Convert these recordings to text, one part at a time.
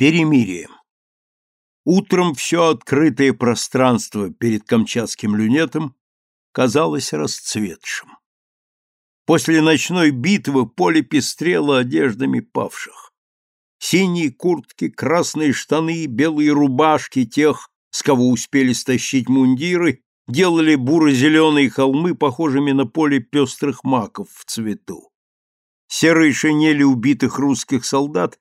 Перемирие. Утром все открытое пространство перед Камчатским люнетом казалось расцветшим. После ночной битвы поле пестрело одеждами павших. Синие куртки, красные штаны, белые рубашки тех, с кого успели стащить мундиры, делали буро-зеленые холмы похожими на поле пестрых маков в цвету. Серые шинели убитых русских солдат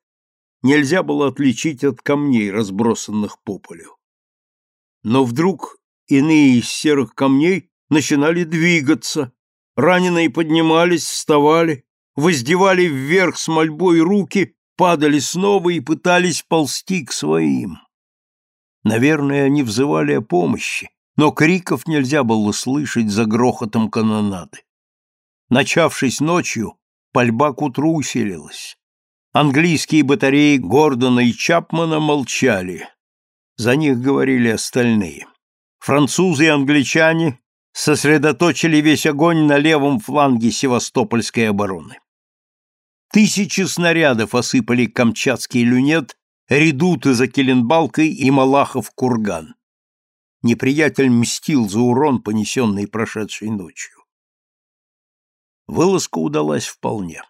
нельзя было отличить от камней, разбросанных по полю. Но вдруг иные из серых камней начинали двигаться, раненые поднимались, вставали, воздевали вверх с мольбой руки, падали снова и пытались ползти к своим. Наверное, они взывали о помощи, но криков нельзя было слышать за грохотом канонады. Начавшись ночью, пальба к утру усилилась. Английские батареи Гордона и Чапмана молчали. За них говорили остальные. Французы и англичане сосредоточили весь огонь на левом фланге Севастопольской обороны. Тысячи снарядов осыпали Камчатский люнет, редуты за Келенбалкой и Малахов курган. Неприятель мстил за урон, понесенный прошедшей ночью. Вылазка удалась вполне.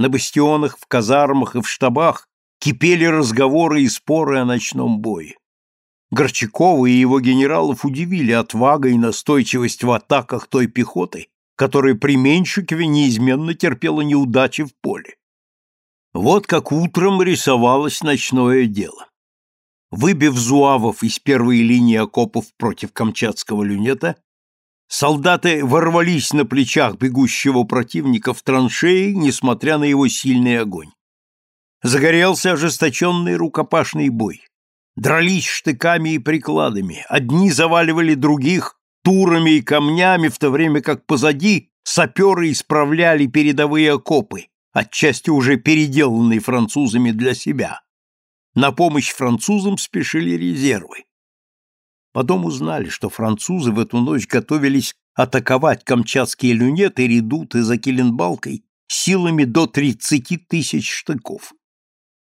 На бастионах, в казармах и в штабах кипели разговоры и споры о ночном бое. Горчакова и его генералов удивили отвага и настойчивость в атаках той пехоты, которая при Меньшикове неизменно терпела неудачи в поле. Вот как утром рисовалось ночное дело. Выбив зуавов из первой линии окопов против Камчатского люнета, Солдаты ворвались на плечах бегущего противника в траншеи, несмотря на его сильный огонь. Загорелся ожесточенный рукопашный бой. Дрались штыками и прикладами, одни заваливали других турами и камнями, в то время как позади саперы исправляли передовые окопы, отчасти уже переделанные французами для себя. На помощь французам спешили резервы. Потом узнали, что французы в эту ночь готовились атаковать камчатские люнеты редуты за Киленбалкой силами до 30 тысяч штыков.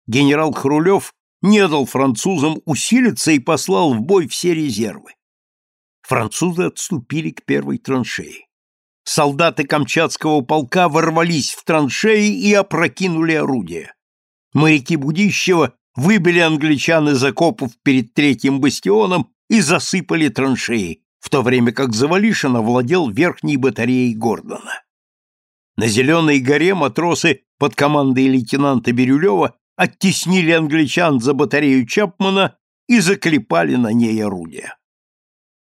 Генерал Хрулев не дал французам усилиться и послал в бой все резервы. Французы отступили к первой траншеи. Солдаты Камчатского полка ворвались в траншеи и опрокинули орудия. Моряки Будищева выбили англичан из окопов перед третьим бастионом и засыпали траншеи, в то время как Завалишин овладел верхней батареей Гордона. На Зеленой горе матросы под командой лейтенанта Бирюлева оттеснили англичан за батарею Чапмана и заклепали на ней орудия.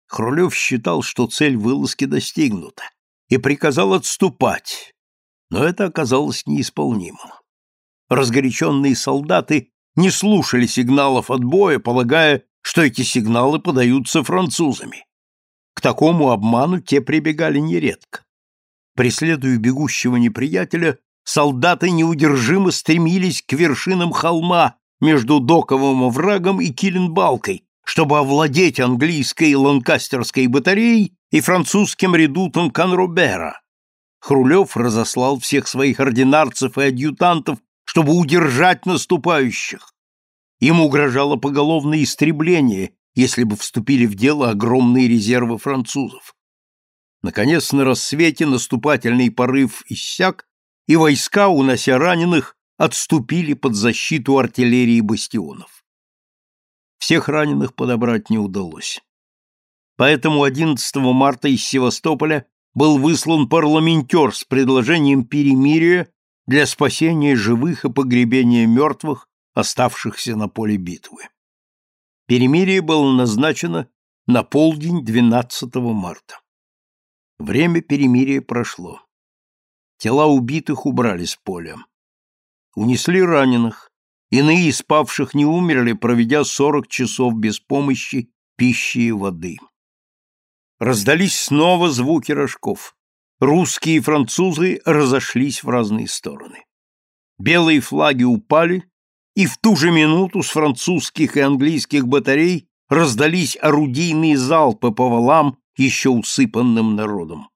Хрулев считал, что цель вылазки достигнута, и приказал отступать, но это оказалось неисполнимым. Разгоряченные солдаты не слушали сигналов отбоя, полагая, что эти сигналы подаются французами. К такому обману те прибегали нередко. Преследуя бегущего неприятеля, солдаты неудержимо стремились к вершинам холма между Доковым оврагом и Киленбалкой, чтобы овладеть английской и ланкастерской батареей и французским редутом Канрубера. Хрулев разослал всех своих ординарцев и адъютантов, чтобы удержать наступающих. Им угрожало поголовное истребление, если бы вступили в дело огромные резервы французов. Наконец, на рассвете наступательный порыв иссяк, и войска, унося раненых, отступили под защиту артиллерии бастионов. Всех раненых подобрать не удалось. Поэтому 11 марта из Севастополя был выслан парламентер с предложением перемирия для спасения живых и погребения мертвых оставшихся на поле битвы. Перемирие было назначено на полдень 12 марта. Время перемирия прошло. Тела убитых убрали с поля. Унесли раненых. Иные из павших не умерли, проведя 40 часов без помощи, пищи и воды. Раздались снова звуки рожков. Русские и французы разошлись в разные стороны. Белые флаги упали, и в ту же минуту с французских и английских батарей раздались орудийные залпы по валам, еще усыпанным народом.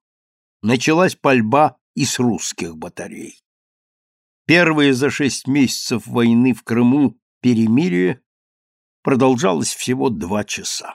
Началась пальба и с русских батарей. Первые за шесть месяцев войны в Крыму Перемирие продолжалось всего два часа.